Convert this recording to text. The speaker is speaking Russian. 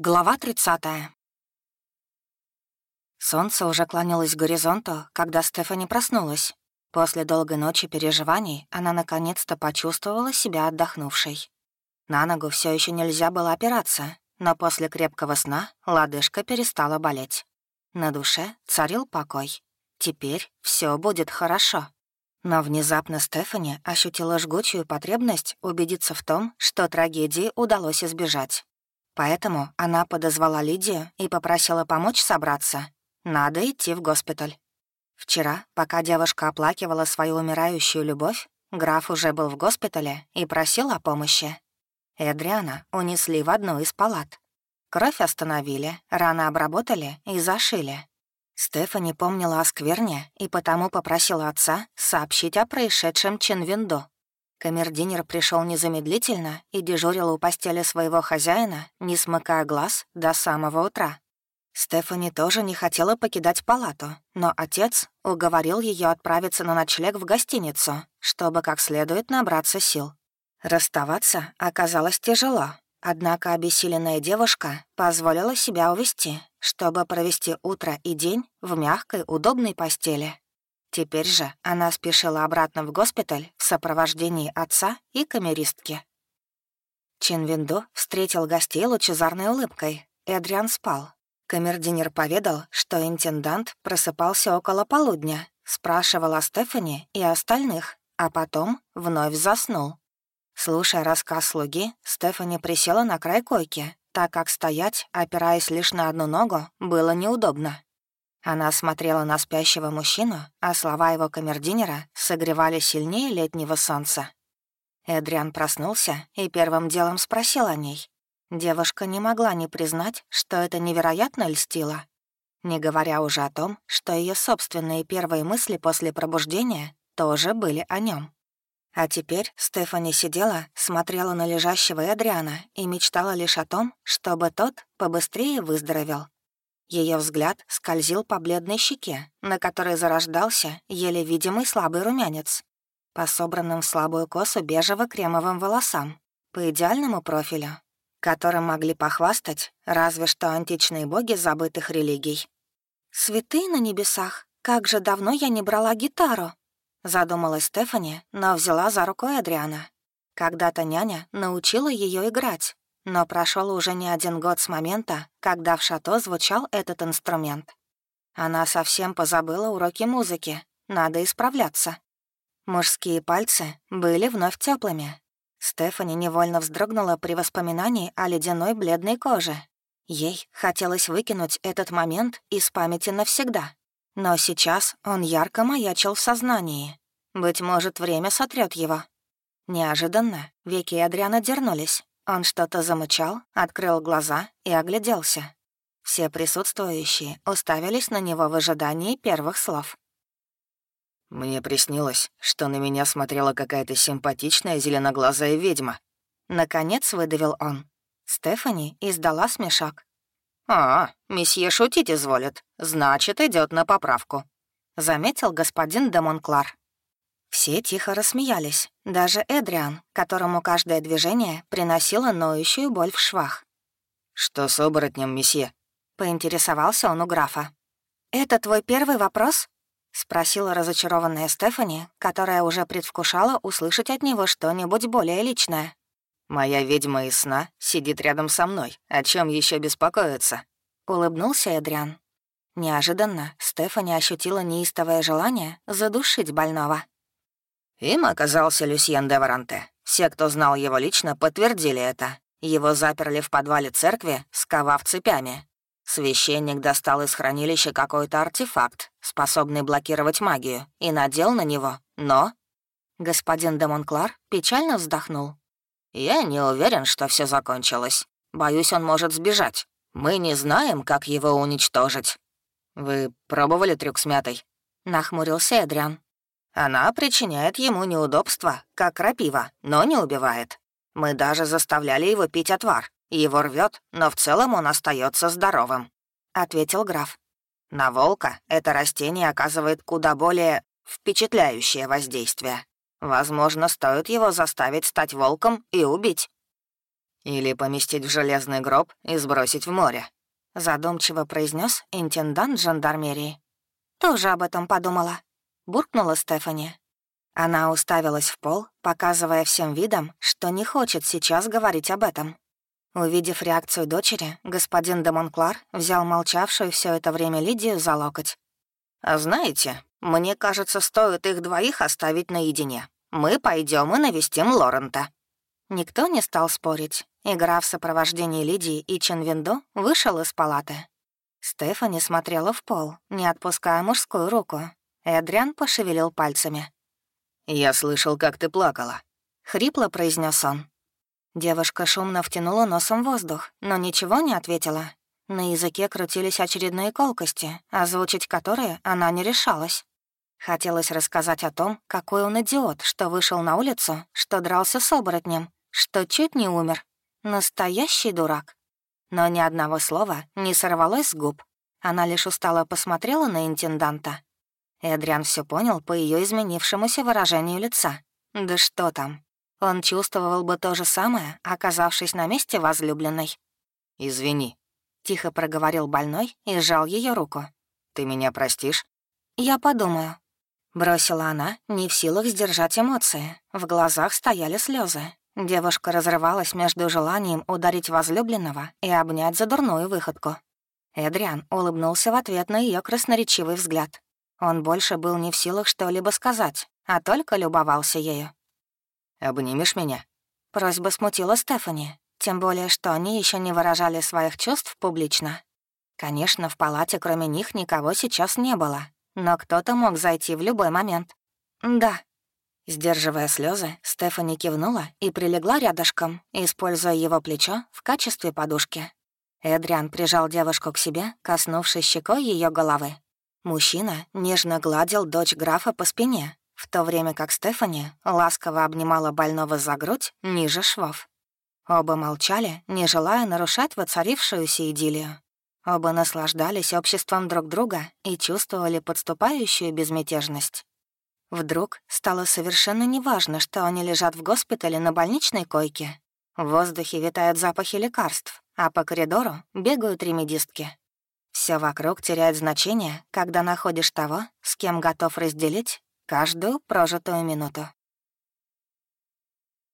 Глава 30. Солнце уже клонилось к горизонту, когда Стефани проснулась. После долгой ночи переживаний она наконец-то почувствовала себя отдохнувшей. На ногу все еще нельзя было опираться, но после крепкого сна лодыжка перестала болеть. На душе царил покой. Теперь все будет хорошо. Но внезапно Стефани ощутила жгучую потребность убедиться в том, что трагедии удалось избежать. Поэтому она подозвала Лидию и попросила помочь собраться. Надо идти в госпиталь. Вчера, пока девушка оплакивала свою умирающую любовь, граф уже был в госпитале и просил о помощи. Эдриана унесли в одну из палат. Кровь остановили, раны обработали и зашили. Стефани помнила о скверне и потому попросила отца сообщить о происшедшем Чинвинду. Камердинер пришел незамедлительно и дежурил у постели своего хозяина, не смыкая глаз до самого утра. Стефани тоже не хотела покидать палату, но отец уговорил ее отправиться на ночлег в гостиницу, чтобы как следует набраться сил. Расставаться оказалось тяжело, однако обессиленная девушка позволила себя увести, чтобы провести утро и день в мягкой, удобной постели. Теперь же она спешила обратно в госпиталь в сопровождении отца и камеристки. Чин Винду встретил гостей лучезарной улыбкой. Эдриан спал. Камердинер поведал, что интендант просыпался около полудня, спрашивал о Стефани и остальных, а потом вновь заснул. Слушая рассказ слуги, Стефани присела на край койки, так как стоять, опираясь лишь на одну ногу, было неудобно. Она смотрела на спящего мужчину, а слова его камердинера согревали сильнее летнего солнца. Эдриан проснулся и первым делом спросил о ней. Девушка не могла не признать, что это невероятно льстило. Не говоря уже о том, что ее собственные первые мысли после пробуждения тоже были о нем. А теперь Стефани сидела, смотрела на лежащего Эдриана и мечтала лишь о том, чтобы тот побыстрее выздоровел. Ее взгляд скользил по бледной щеке, на которой зарождался еле видимый слабый румянец, по собранным в слабую косу бежево-кремовым волосам, по идеальному профилю, которым могли похвастать разве что античные боги забытых религий. «Святые на небесах, как же давно я не брала гитару!» Задумалась Стефани, но взяла за руку Адриана. Когда-то няня научила ее играть, но прошел уже не один год с момента, когда в шато звучал этот инструмент. Она совсем позабыла уроки музыки, надо исправляться. Мужские пальцы были вновь теплыми. Стефани невольно вздрогнула при воспоминании о ледяной бледной коже. Ей хотелось выкинуть этот момент из памяти навсегда. Но сейчас он ярко маячил в сознании. Быть может, время сотрет его. Неожиданно веки Адриана дернулись, он что-то замычал, открыл глаза и огляделся. Все присутствующие уставились на него в ожидании первых слов. «Мне приснилось, что на меня смотрела какая-то симпатичная зеленоглазая ведьма». Наконец выдавил он. Стефани издала смешок. «А, месье шутить изволит, значит, идет на поправку», — заметил господин де Монклар. Все тихо рассмеялись, даже Эдриан, которому каждое движение приносило ноющую боль в швах. «Что с оборотнем, месье?» — поинтересовался он у графа. «Это твой первый вопрос?» — спросила разочарованная Стефани, которая уже предвкушала услышать от него что-нибудь более личное. «Моя ведьма из сна сидит рядом со мной. О чем еще беспокоиться?» — улыбнулся Эдриан. Неожиданно Стефани ощутила неистовое желание задушить больного. Им оказался Люсьен де Варанте. Все, кто знал его лично, подтвердили это. Его заперли в подвале церкви, сковав цепями. Священник достал из хранилища какой-то артефакт, способный блокировать магию, и надел на него, но... Господин де Монклар печально вздохнул. «Я не уверен, что все закончилось. Боюсь, он может сбежать. Мы не знаем, как его уничтожить». «Вы пробовали трюк с мятой?» — нахмурился Эдриан. Она причиняет ему неудобства, как крапива, но не убивает. Мы даже заставляли его пить отвар. Его рвет, но в целом он остается здоровым», — ответил граф. «На волка это растение оказывает куда более впечатляющее воздействие. Возможно, стоит его заставить стать волком и убить». Или поместить в железный гроб и сбросить в море», — задумчиво произнес интендант жандармерии. «Тоже об этом подумала», — буркнула Стефани. Она уставилась в пол, показывая всем видом, что не хочет сейчас говорить об этом. Увидев реакцию дочери, господин де Монклар взял молчавшую все это время Лидию за локоть. «А знаете, мне кажется, стоит их двоих оставить наедине. Мы пойдем и навестим Лорента». Никто не стал спорить. Игра в сопровождении Лидии и Ченвинду вышел из палаты. Стефани смотрела в пол, не отпуская мужскую руку. Эдриан пошевелил пальцами. «Я слышал, как ты плакала», — хрипло произнес он. Девушка шумно втянула носом воздух, но ничего не ответила. На языке крутились очередные колкости, озвучить которые она не решалась. Хотелось рассказать о том, какой он идиот, что вышел на улицу, что дрался с оборотнем, что чуть не умер. Настоящий дурак. Но ни одного слова не сорвалось с губ. Она лишь устало посмотрела на интенданта. Эдриан все понял по ее изменившемуся выражению лица. Да что там. Он чувствовал бы то же самое, оказавшись на месте возлюбленной. «Извини», — тихо проговорил больной и сжал ее руку. «Ты меня простишь?» «Я подумаю», Бросила она, не в силах сдержать эмоции. В глазах стояли слезы. Девушка разрывалась между желанием ударить возлюбленного и обнять за дурную выходку. Эдриан улыбнулся в ответ на ее красноречивый взгляд. Он больше был не в силах что-либо сказать, а только любовался ею. «Обнимешь меня?» Просьба смутила Стефани, тем более, что они еще не выражали своих чувств публично. Конечно, в палате кроме них никого сейчас не было, но кто-то мог зайти в любой момент. «Да». Сдерживая слезы, Стефани кивнула и прилегла рядышком, используя его плечо в качестве подушки. Эдриан прижал девушку к себе, коснувшись щекой ее головы. Мужчина нежно гладил дочь графа по спине, в то время как Стефани ласково обнимала больного за грудь ниже швов. Оба молчали, не желая нарушать воцарившуюся идиллию. Оба наслаждались обществом друг друга и чувствовали подступающую безмятежность. Вдруг стало совершенно неважно, что они лежат в госпитале на больничной койке. В воздухе витают запахи лекарств, а по коридору бегают ремедистки. Все вокруг теряет значение, когда находишь того, с кем готов разделить каждую прожитую минуту.